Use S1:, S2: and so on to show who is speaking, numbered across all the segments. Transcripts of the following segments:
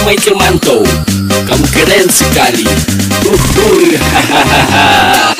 S1: dia mai Como Kamu keren sekali Uhur, hahaha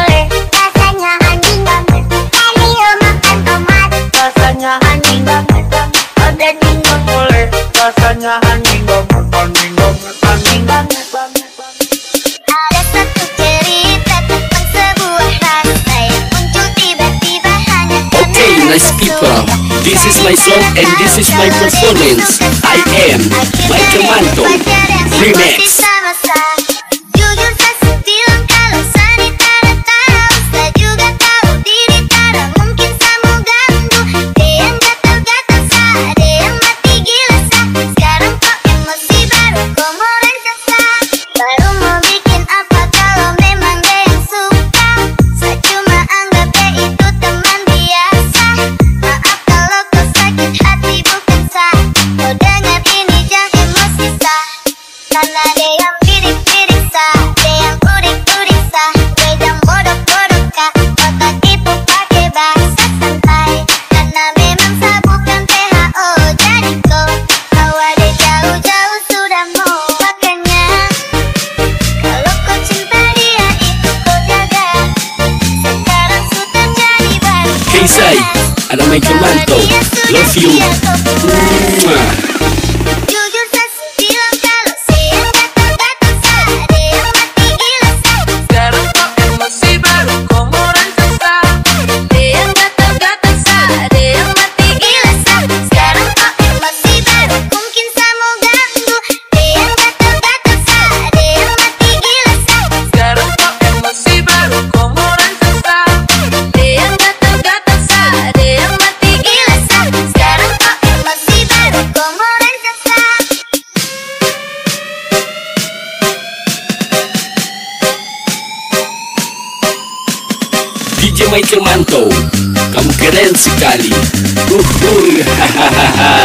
S2: Rasanya anjing Anjing
S3: Anjing banget
S1: Okay, nice people. This is my song and this is my performance. I am Michael Manto. Remix.
S2: Baru
S1: Hey Sai, ada Michael Manto. Love you. Mwah. DJ Michael Manto. Kamu keren sekali Uhuh, hahaha
S3: Jujur